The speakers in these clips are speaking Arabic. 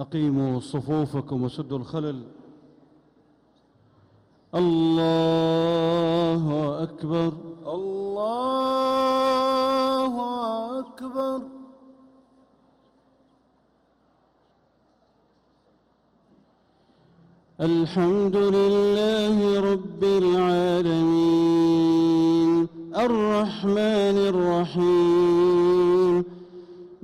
أقيموا صفوفكم وسدوا الخلل. الله أكبر. الله أكبر. الحمد لله رب العالمين. الرحمن الرحيم.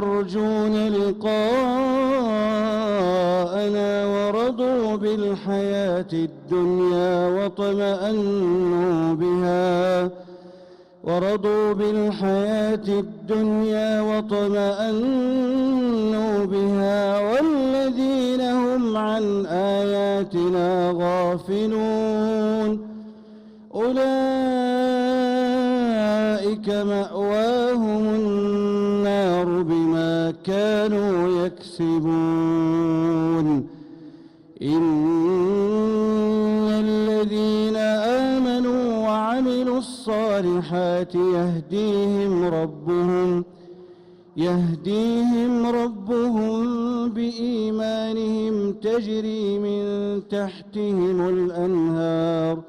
يرجون لقاءنا ورضوا بالحياة الدنيا وطمأنوا بها. ورضوا بالحياة الدنيا وطمأنوا بها. والذين هم عن آياتنا غافلون. أولئك مأواهم النار بما كانوا يكسبون. إن الذين آمنوا وعملوا الصالحات يهديهم ربهم يهديهم ربهم بإيمانهم تجري من تحتهم الأنهار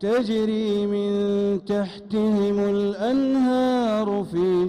تجري من تحتهم الأنهار في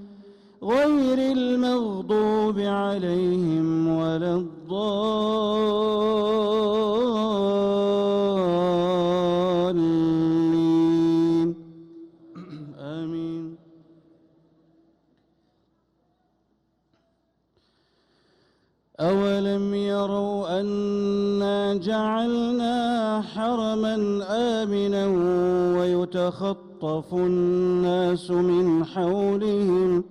غير المغضوب عليهم ولا الضالين. آمين. أولم يروا أنا جعلنا حرما آمنا ويتخطف الناس من حولهم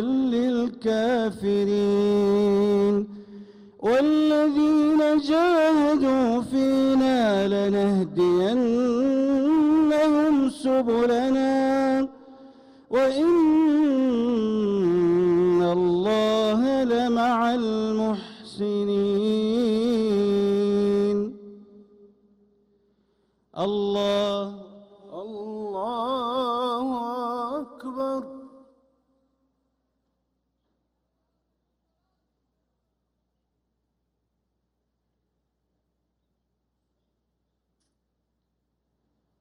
للكافرين. والذين جاهدوا فينا لنهدينهم سبلنا. وإن الله لمع المحسنين. الله